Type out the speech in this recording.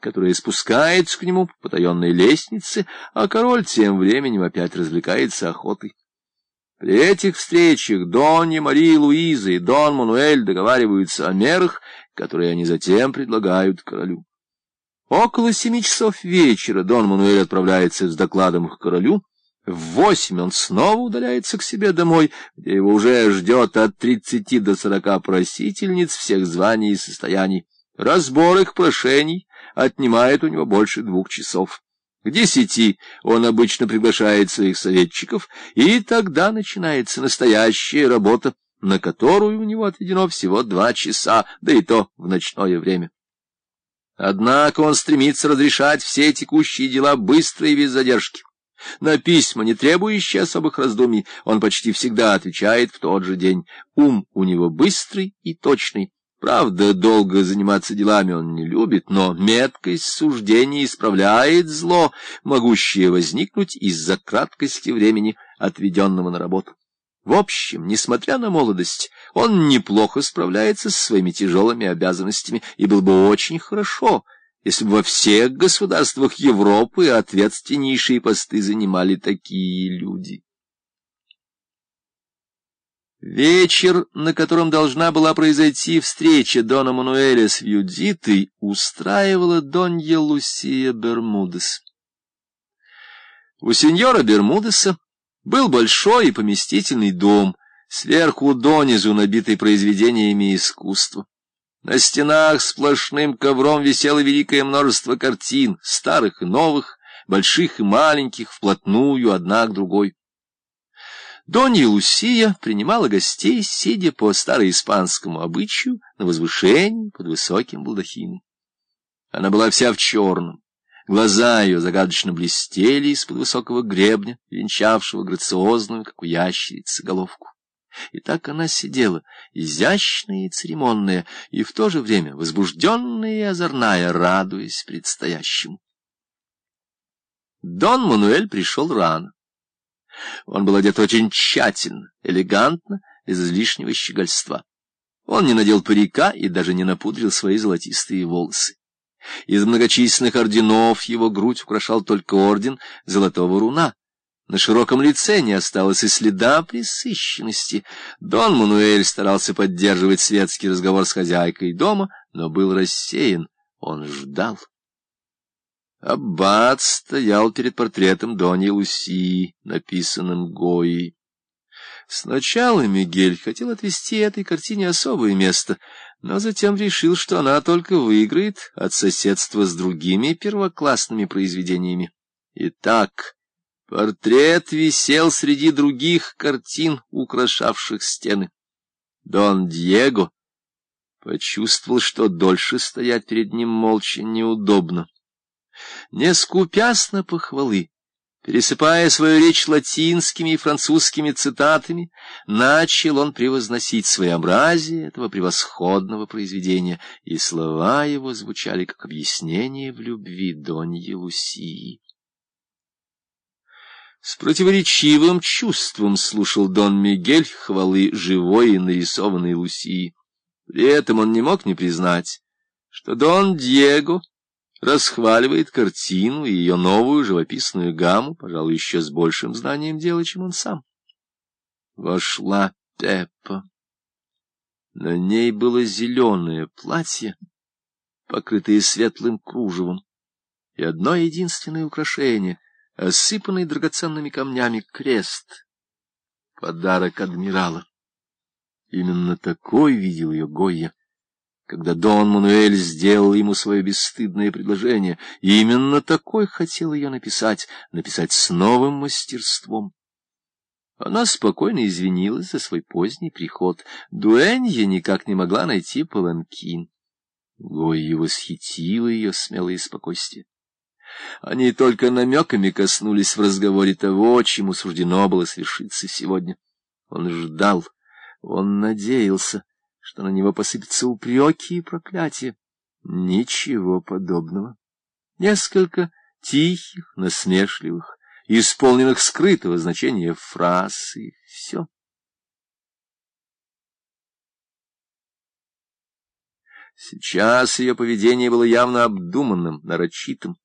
которая спускается к нему по потаенной лестнице, а король тем временем опять развлекается охотой. При этих встречах Донья Мария Луиза и Дон Мануэль договариваются о мерах, которые они затем предлагают королю. Около семи часов вечера Дон Мануэль отправляется с докладом к королю, в восемь он снова удаляется к себе домой, где его уже ждет от тридцати до сорока просительниц всех званий и состояний. Разбор их прошений отнимает у него больше двух часов. К десяти он обычно приглашает своих советчиков, и тогда начинается настоящая работа, на которую у него отведено всего два часа, да и то в ночное время. Однако он стремится разрешать все текущие дела быстро и без задержки. На письма, не требующие особых раздумий, он почти всегда отвечает в тот же день. Ум у него быстрый и точный. Правда, долго заниматься делами он не любит, но меткость суждений исправляет зло, могущее возникнуть из-за краткости времени, отведенного на работу. В общем, несмотря на молодость, он неплохо справляется со своими тяжелыми обязанностями, и был бы очень хорошо — если бы во всех государствах Европы ответственнейшие посты занимали такие люди. Вечер, на котором должна была произойти встреча Дона Мануэля с Вьюдитой, устраивала Донья Лусия Бермудес. У сеньора Бермудеса был большой и поместительный дом, сверху донизу набитый произведениями искусства. На стенах сплошным ковром висело великое множество картин, старых и новых, больших и маленьких, вплотную одна к другой. Донья Лусия принимала гостей, сидя по староиспанскому обычаю на возвышении под высоким балдахином. Она была вся в черном. Глаза ее загадочно блестели из-под высокого гребня, венчавшего грациозную, как у ящерицы, головку. И так она сидела, изящная и церемонная, и в то же время возбужденная и озорная, радуясь предстоящему. Дон Мануэль пришел рано. Он был одет очень тщательно, элегантно, без излишнего щегольства. Он не надел парика и даже не напудрил свои золотистые волосы. Из многочисленных орденов его грудь украшал только орден золотого руна, на широком лице не осталось и следа присыщенности. Дон Мануэль старался поддерживать светский разговор с хозяйкой дома, но был рассеян. Он ждал. Аббат стоял перед портретом Дони Луси, написанным Гоей. Сначала Мигель хотел отвести этой картине особое место, но затем решил, что она только выиграет от соседства с другими первоклассными произведениями. Итак... Портрет висел среди других картин, украшавших стены. Дон Диего почувствовал, что дольше стоять перед ним молча неудобно. Не скупясь на похвалы, пересыпая свою речь латинскими и французскими цитатами, начал он превозносить своеобразие этого превосходного произведения, и слова его звучали как объяснение в любви Доньи Лусии. С противоречивым чувством слушал Дон Мигель хвалы живой и нарисованной Лусии. При этом он не мог не признать, что Дон Диего расхваливает картину и ее новую живописную гамму, пожалуй, еще с большим знанием дела, чем он сам. Вошла Пеппа. На ней было зеленое платье, покрытое светлым кружевом, и одно единственное украшение — осыпанный драгоценными камнями крест, подарок адмирала. Именно такой видел ее Гойя, когда Дон Мануэль сделал ему свое бесстыдное предложение. Именно такой хотел ее написать, написать с новым мастерством. Она спокойно извинилась за свой поздний приход. Дуэнья никак не могла найти паланкин. Гойя восхитила ее смелое спокойствие. Они только намеками коснулись в разговоре того, чему суждено было свершиться сегодня. Он ждал, он надеялся, что на него посыпятся упреки и проклятия. Ничего подобного. Несколько тихих, насмешливых, исполненных скрытого значения фраз, и все. Сейчас ее поведение было явно обдуманным, нарочитым.